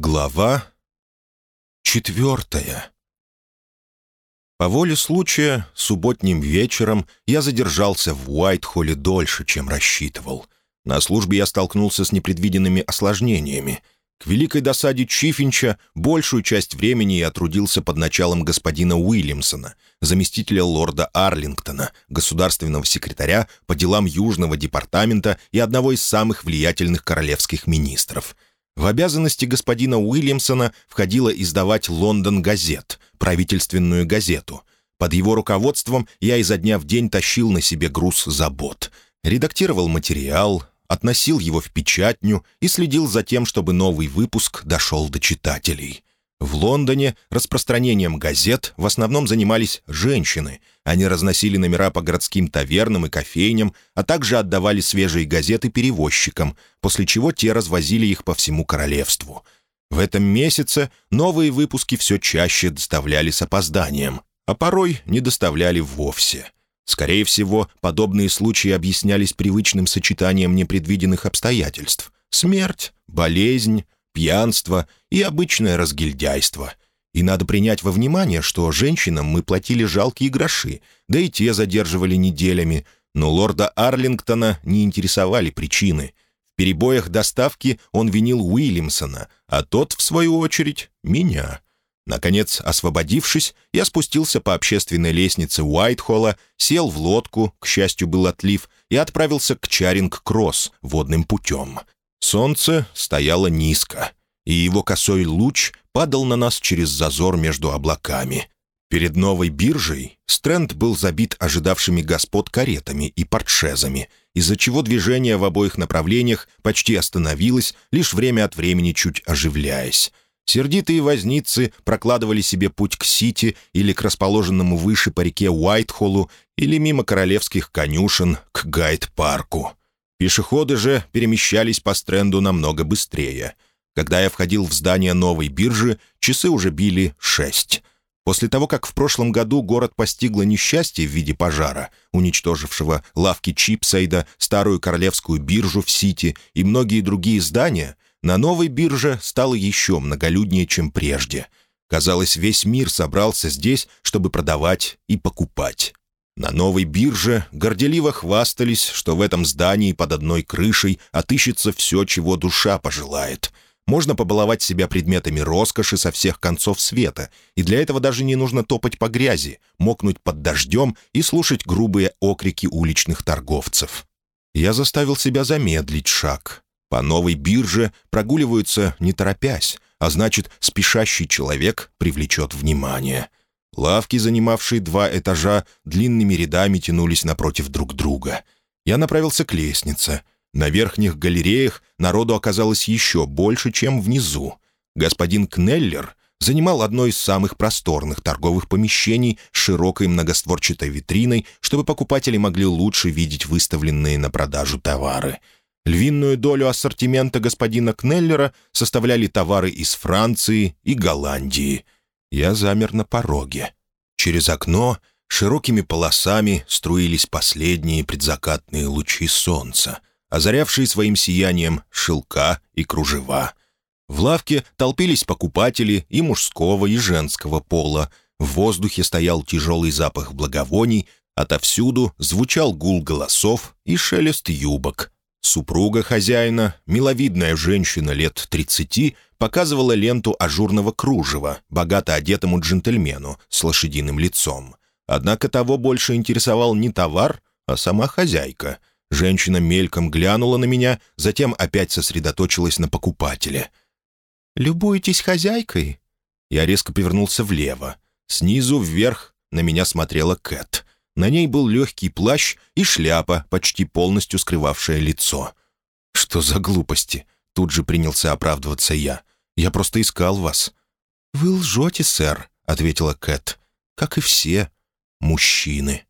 Глава четвертая По воле случая, субботним вечером я задержался в Уайтхолле дольше, чем рассчитывал. На службе я столкнулся с непредвиденными осложнениями. К великой досаде Чифинча большую часть времени я трудился под началом господина Уильямсона, заместителя лорда Арлингтона, государственного секретаря по делам Южного департамента и одного из самых влиятельных королевских министров — в обязанности господина Уильямсона входило издавать «Лондон Газет», правительственную газету. Под его руководством я изо дня в день тащил на себе груз забот. Редактировал материал, относил его в печатню и следил за тем, чтобы новый выпуск дошел до читателей. В Лондоне распространением газет в основном занимались женщины. Они разносили номера по городским тавернам и кофейням, а также отдавали свежие газеты перевозчикам, после чего те развозили их по всему королевству. В этом месяце новые выпуски все чаще доставляли с опозданием, а порой не доставляли вовсе. Скорее всего, подобные случаи объяснялись привычным сочетанием непредвиденных обстоятельств. Смерть, болезнь, пьянство и обычное разгильдяйство. И надо принять во внимание, что женщинам мы платили жалкие гроши, да и те задерживали неделями, но лорда Арлингтона не интересовали причины. В перебоях доставки он винил Уильямсона, а тот, в свою очередь, меня. Наконец, освободившись, я спустился по общественной лестнице Уайтхолла, сел в лодку, к счастью, был отлив, и отправился к Чаринг-Кросс водным путем. Солнце стояло низко, и его косой луч падал на нас через зазор между облаками. Перед новой биржей Стрэнд был забит ожидавшими господ каретами и портшезами, из-за чего движение в обоих направлениях почти остановилось, лишь время от времени чуть оживляясь. Сердитые возницы прокладывали себе путь к Сити или к расположенному выше по реке Уайтхоллу или мимо королевских конюшен к Гайд-парку. Пешеходы же перемещались по стренду намного быстрее. Когда я входил в здание новой биржи, часы уже били шесть. После того, как в прошлом году город постигло несчастье в виде пожара, уничтожившего лавки Чипсайда, старую королевскую биржу в Сити и многие другие здания, на новой бирже стало еще многолюднее, чем прежде. Казалось, весь мир собрался здесь, чтобы продавать и покупать. На новой бирже горделиво хвастались, что в этом здании под одной крышей отыщется все, чего душа пожелает. Можно побаловать себя предметами роскоши со всех концов света, и для этого даже не нужно топать по грязи, мокнуть под дождем и слушать грубые окрики уличных торговцев. Я заставил себя замедлить шаг. По новой бирже прогуливаются не торопясь, а значит, спешащий человек привлечет внимание — Лавки, занимавшие два этажа, длинными рядами тянулись напротив друг друга. Я направился к лестнице. На верхних галереях народу оказалось еще больше, чем внизу. Господин Кнеллер занимал одно из самых просторных торговых помещений с широкой многостворчатой витриной, чтобы покупатели могли лучше видеть выставленные на продажу товары. Львиную долю ассортимента господина Кнеллера составляли товары из Франции и Голландии — я замер на пороге. Через окно широкими полосами струились последние предзакатные лучи солнца, озарявшие своим сиянием шелка и кружева. В лавке толпились покупатели и мужского, и женского пола. В воздухе стоял тяжелый запах благовоний, отовсюду звучал гул голосов и шелест юбок. Супруга хозяина, миловидная женщина лет тридцати, показывала ленту ажурного кружева, богато одетому джентльмену с лошадиным лицом. Однако того больше интересовал не товар, а сама хозяйка. Женщина мельком глянула на меня, затем опять сосредоточилась на покупателе. «Любуетесь хозяйкой?» Я резко повернулся влево. Снизу вверх на меня смотрела Кэт. На ней был легкий плащ и шляпа, почти полностью скрывавшая лицо. «Что за глупости?» Тут же принялся оправдываться я. «Я просто искал вас». «Вы лжете, сэр», — ответила Кэт. «Как и все мужчины».